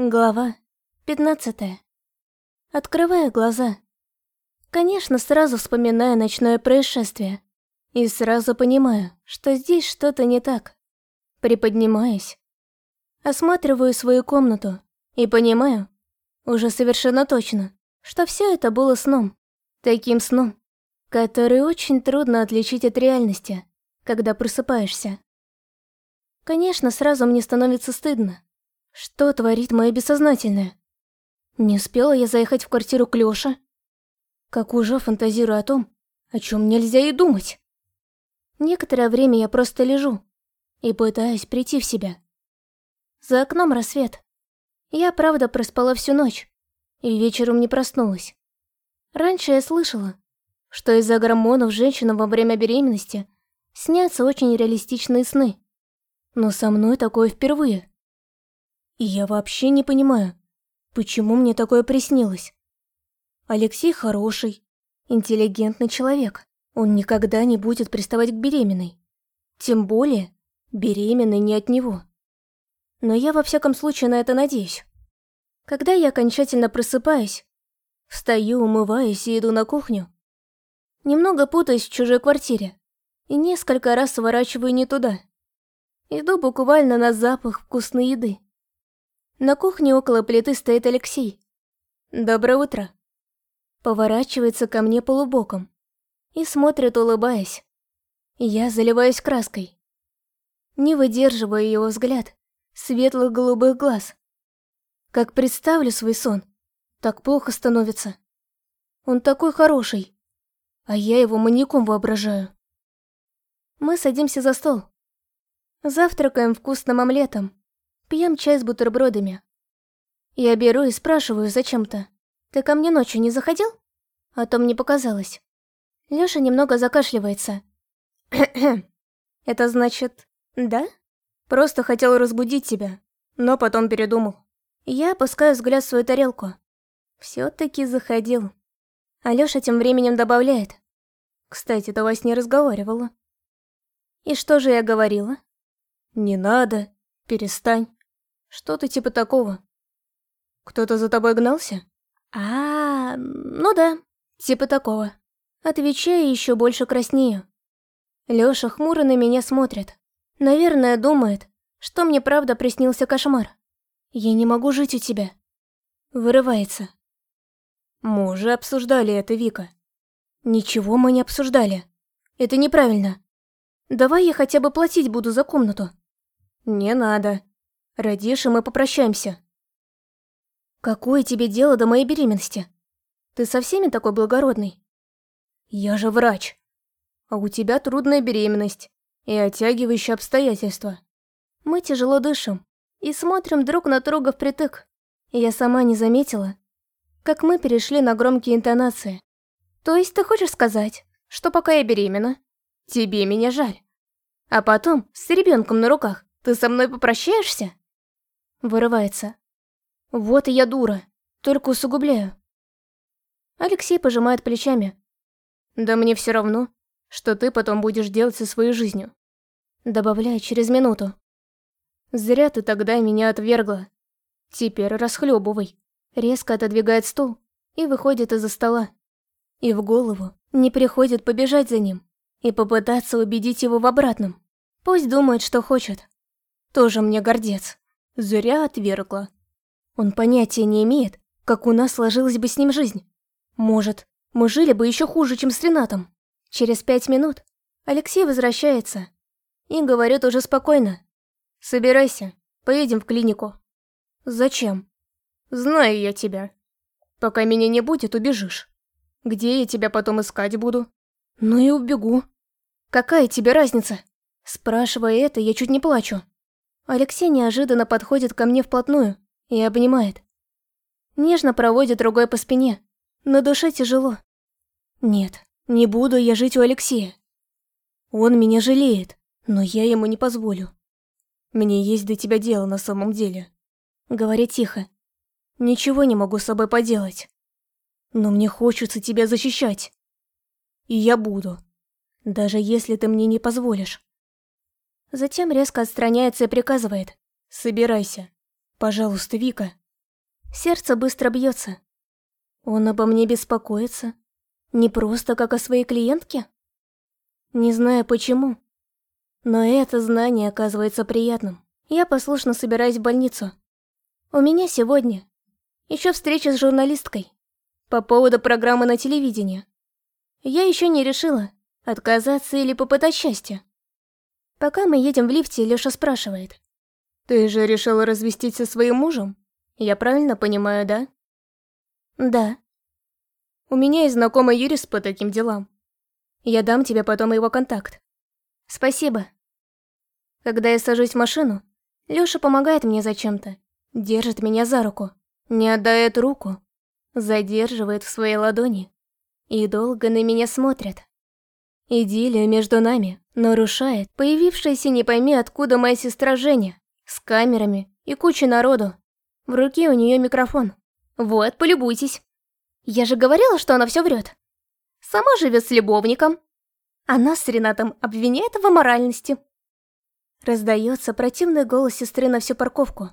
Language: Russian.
Глава 15. Открываю глаза. Конечно, сразу вспоминаю ночное происшествие. И сразу понимаю, что здесь что-то не так. Приподнимаюсь. Осматриваю свою комнату и понимаю, уже совершенно точно, что все это было сном. Таким сном, который очень трудно отличить от реальности, когда просыпаешься. Конечно, сразу мне становится стыдно. Что творит мое бессознательное? Не успела я заехать в квартиру к Лёше? Как уже фантазирую о том, о чем нельзя и думать. Некоторое время я просто лежу и пытаюсь прийти в себя. За окном рассвет. Я, правда, проспала всю ночь и вечером не проснулась. Раньше я слышала, что из-за гормонов женщинам во время беременности снятся очень реалистичные сны. Но со мной такое впервые. И я вообще не понимаю, почему мне такое приснилось. Алексей хороший, интеллигентный человек. Он никогда не будет приставать к беременной. Тем более, беременной не от него. Но я во всяком случае на это надеюсь. Когда я окончательно просыпаюсь, встаю, умываюсь и иду на кухню. Немного путаюсь в чужой квартире и несколько раз сворачиваю не туда. Иду буквально на запах вкусной еды. На кухне около плиты стоит Алексей. «Доброе утро». Поворачивается ко мне полубоком и смотрит, улыбаясь. Я заливаюсь краской. Не выдерживаю его взгляд, светлых голубых глаз. Как представлю свой сон, так плохо становится. Он такой хороший, а я его маньяком воображаю. Мы садимся за стол. Завтракаем вкусным омлетом. Пьем чай с бутербродами. Я беру и спрашиваю зачем-то. «Ты ко мне ночью не заходил?» А то мне показалось. Лёша немного закашливается. «Это значит, да?» Просто хотел разбудить тебя, но потом передумал. Я опускаю взгляд в свою тарелку. все таки заходил. А Лёша тем временем добавляет. Кстати, ты во сне разговаривала. И что же я говорила? Не надо, перестань. Что-то типа такого. Кто-то за тобой гнался? А, -а, -а ну да, типа такого. Отвечаю еще больше краснею. Лёша хмуро на меня смотрит. Наверное, думает, что мне правда приснился кошмар. Я не могу жить у тебя. Вырывается. Мы уже обсуждали это, Вика. Ничего мы не обсуждали. Это неправильно. Давай я хотя бы платить буду за комнату. Не надо. Родишь, и мы попрощаемся. Какое тебе дело до моей беременности? Ты со всеми такой благородный? Я же врач. А у тебя трудная беременность и оттягивающие обстоятельства. Мы тяжело дышим и смотрим друг на друга впритык. Я сама не заметила, как мы перешли на громкие интонации. То есть ты хочешь сказать, что пока я беременна, тебе меня жаль? А потом, с ребенком на руках, ты со мной попрощаешься? Вырывается. Вот и я дура, только усугубляю. Алексей пожимает плечами. Да мне все равно, что ты потом будешь делать со своей жизнью. Добавляю через минуту. Зря ты тогда меня отвергла. Теперь расхлебывай. Резко отодвигает стул и выходит из-за стола. И в голову не приходит побежать за ним и попытаться убедить его в обратном. Пусть думает, что хочет. Тоже мне гордец. Зря отвергла. Он понятия не имеет, как у нас сложилась бы с ним жизнь. Может, мы жили бы еще хуже, чем с Ренатом. Через пять минут Алексей возвращается и говорит уже спокойно. «Собирайся, поедем в клинику». «Зачем?» «Знаю я тебя. Пока меня не будет, убежишь. Где я тебя потом искать буду?» «Ну и убегу. Какая тебе разница?» Спрашивая это, я чуть не плачу. Алексей неожиданно подходит ко мне вплотную и обнимает. Нежно проводит рукой по спине. На душе тяжело. Нет, не буду я жить у Алексея. Он меня жалеет, но я ему не позволю. Мне есть до тебя дело на самом деле. Говори тихо. Ничего не могу с собой поделать. Но мне хочется тебя защищать. И я буду. Даже если ты мне не позволишь. Затем резко отстраняется и приказывает. «Собирайся. Пожалуйста, Вика, Сердце быстро бьется. Он обо мне беспокоится. Не просто как о своей клиентке? Не знаю почему. Но это знание оказывается приятным. Я послушно собираюсь в больницу. У меня сегодня еще встреча с журналисткой по поводу программы на телевидении. Я еще не решила, отказаться или попытать счастье. Пока мы едем в лифте, Лёша спрашивает. «Ты же решила развестись со своим мужем? Я правильно понимаю, да?» «Да». «У меня есть знакомый юрист по таким делам. Я дам тебе потом его контакт». «Спасибо». Когда я сажусь в машину, Лёша помогает мне зачем-то, держит меня за руку, не отдает руку, задерживает в своей ладони и долго на меня смотрит. Идиллия между нами нарушает появившаяся не пойми откуда моя сестра Женя с камерами и кучей народу. В руке у нее микрофон. Вот, полюбуйтесь. Я же говорила, что она все врет. Сама живет с любовником. А нас с Ренатом обвиняет в аморальности. Раздается противный голос сестры на всю парковку.